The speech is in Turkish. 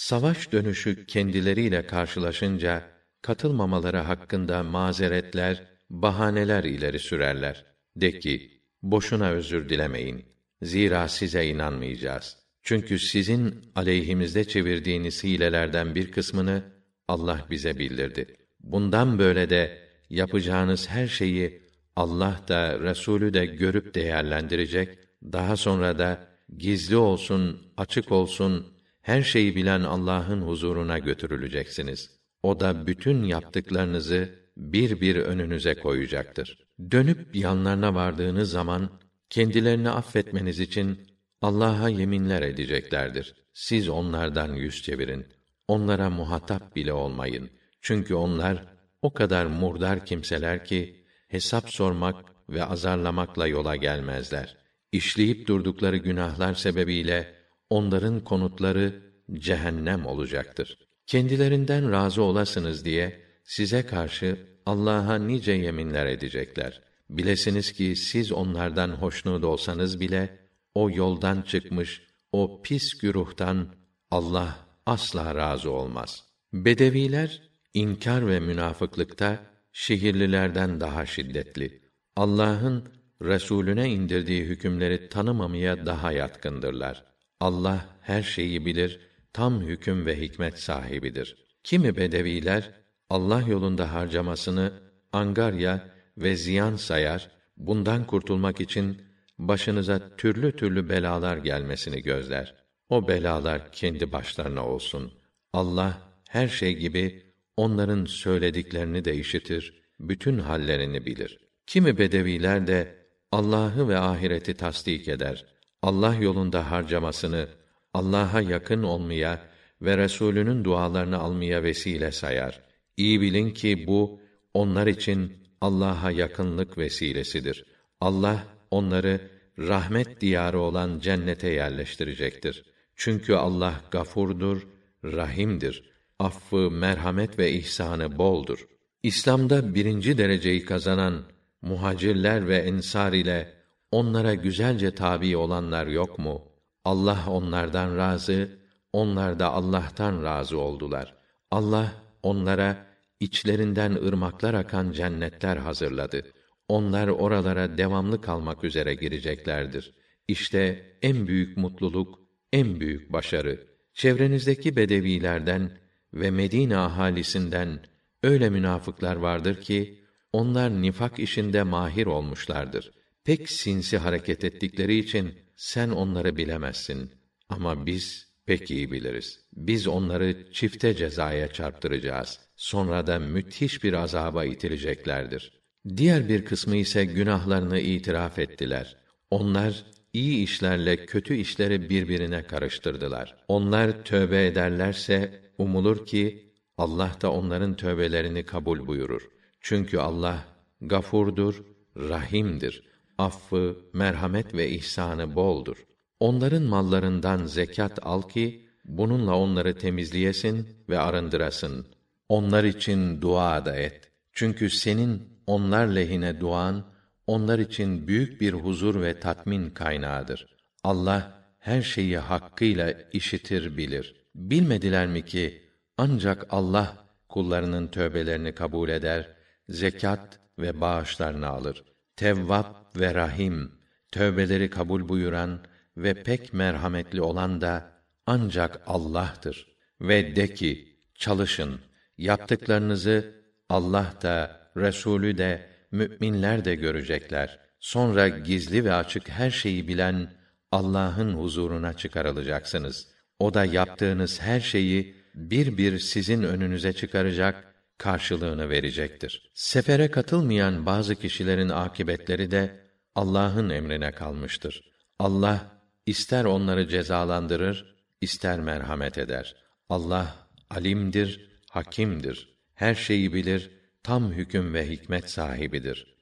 Savaş dönüşü kendileriyle karşılaşınca katılmamaları hakkında mazeretler, bahaneler ileri sürerler. De ki, boşuna özür dilemeyin. Zira size inanmayacağız. Çünkü sizin aleyhimizde çevirdiğiniz hilelerden bir kısmını Allah bize bildirdi. Bundan böyle de yapacağınız her şeyi Allah da Resulü de görüp değerlendirecek. Daha sonra da gizli olsun, açık olsun her şeyi bilen Allah'ın huzuruna götürüleceksiniz. O da bütün yaptıklarınızı bir bir önünüze koyacaktır. Dönüp yanlarına vardığınız zaman kendilerini affetmeniz için Allah'a yeminler edeceklerdir. Siz onlardan yüz çevirin. Onlara muhatap bile olmayın. Çünkü onlar o kadar murdar kimseler ki hesap sormak ve azarlamakla yola gelmezler. İşleyip durdukları günahlar sebebiyle onların konutları cehennem olacaktır. Kendilerinden razı olasınız diye size karşı Allah'a nice yeminler edecekler. Bilesiniz ki siz onlardan hoşnut olsanız bile o yoldan çıkmış o pis güruhtan Allah asla razı olmaz. Bedeviler inkar ve münafıklıkta şehirlilerden daha şiddetli. Allah'ın Resulüne indirdiği hükümleri tanımamaya daha yatkındırlar. Allah her şeyi bilir, tam hüküm ve hikmet sahibidir. Kimi bedeviler Allah yolunda harcamasını angarya ve ziyan sayar, bundan kurtulmak için başınıza türlü türlü belalar gelmesini gözler. O belalar kendi başlarına olsun. Allah her şey gibi onların söylediklerini de işitir, bütün hallerini bilir. Kimi bedeviler de Allah'ı ve ahireti tasdik eder. Allah yolunda harcamasını Allah'a yakın olmaya ve Resulünün dualarını almaya vesile sayar. İyi bilin ki bu onlar için Allah'a yakınlık vesilesidir. Allah onları rahmet diyarı olan cennete yerleştirecektir. Çünkü Allah gafurdur, rahimdir. Affı, merhamet ve ihsanı boldur. İslam'da birinci dereceyi kazanan muhacirler ve ensar ile onlara güzelce tabi olanlar yok mu? Allah onlardan razı, onlar da Allah'tan razı oldular. Allah onlara içlerinden ırmaklar akan cennetler hazırladı. Onlar oralara devamlı kalmak üzere gireceklerdir. İşte en büyük mutluluk, en büyük başarı. Çevrenizdeki bedevilerden ve Medine ahalisinden öyle münafıklar vardır ki onlar nifak işinde mahir olmuşlardır. Pek sinsi hareket ettikleri için sen onları bilemezsin ama biz pek iyi biliriz. Biz onları çifte cezaya çarptıracağız. Sonra da müthiş bir azaba itileceklerdir. Diğer bir kısmı ise günahlarını itiraf ettiler. Onlar iyi işlerle kötü işleri birbirine karıştırdılar. Onlar tövbe ederlerse umulur ki Allah da onların tövbelerini kabul buyurur. Çünkü Allah gafurdur, rahimdir. Affı, merhamet ve ihsanı boldur. Onların mallarından zekat al ki bununla onları temizleyesin ve arındırasın. Onlar için dua da et. Çünkü senin onlar lehine duan onlar için büyük bir huzur ve tatmin kaynağıdır. Allah her şeyi hakkıyla işitir bilir. Bilmediler mi ki ancak Allah kullarının tövbelerini kabul eder, zekat ve bağışlarını alır. Tevvap ve Rahim, tövbeleri kabul buyuran ve pek merhametli olan da ancak Allah'tır. Ve de ki, çalışın, yaptıklarınızı Allah da, Resulü de, müminler de görecekler. Sonra gizli ve açık her şeyi bilen Allah'ın huzuruna çıkarılacaksınız. O da yaptığınız her şeyi bir bir sizin önünüze çıkaracak, karşılığını verecektir. Sefere katılmayan bazı kişilerin akibetleri de Allah'ın emrine kalmıştır. Allah ister onları cezalandırır, ister merhamet eder. Allah alimdir, hakimdir. Her şeyi bilir, tam hüküm ve hikmet sahibidir.